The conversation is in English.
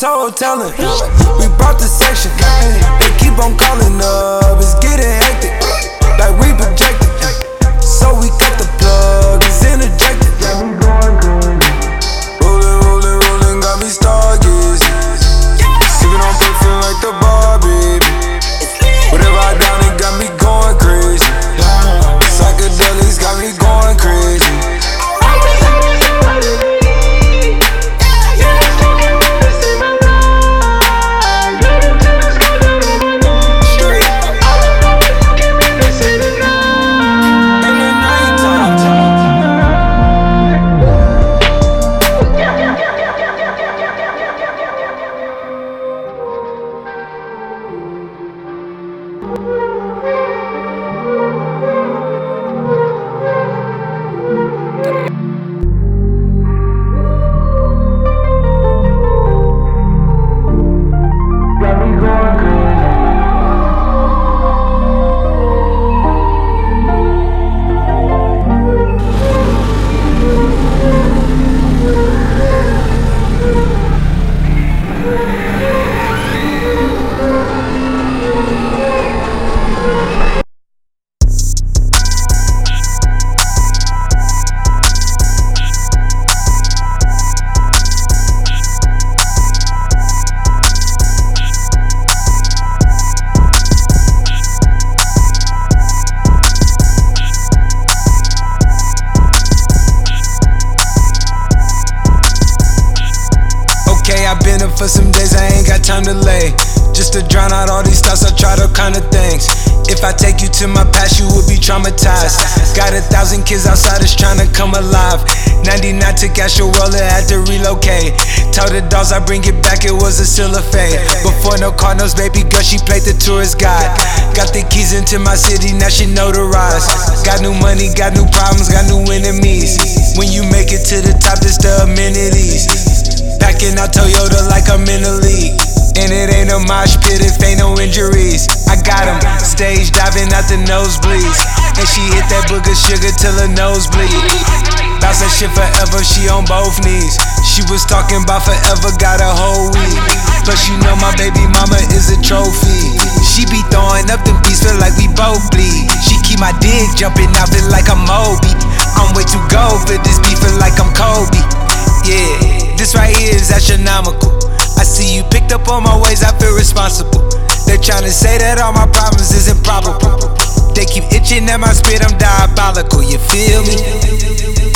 toe telling. We brought the section. They keep on calling up, it's getting hectic. For some days, I ain't got time to lay. Just to drown out all these thoughts, I try to kind of things. If I take you to my past, you will be traumatized. Got a thousand kids outside, that's trying to come alive. 99 took Astroworld, had to relocate. Told the dolls I bring it back, it was a cellophane. Before no Cardinals, baby girl, she played the tourist guide. Got the keys into my city, now she notarized. Got new money, got new problems, got new enemies. When you make it to the top, it's the amenities. Packing out Toyota like I'm in the league. And it ain't a mosh pit if ain't no injuries. I got him stage diving out the nosebleeds. And she hit that booger sugar till her nose bleed. Bounce that shit forever, she on both knees. She was talking about forever, got a whole week. Plus, you know my baby mama is a trophy. She be throwing up them beats, feel like we both bleed. She keep my dick jumping out, feel like I'm Moby. I'm way too gold for this beef, feel like I'm Kobe. Yeah, this right here is astronomical. I see you picked up on my ways, I feel responsible. They're trying to say that all my problems is improbable. They keep itching at my spit, I'm diabolical, you feel me?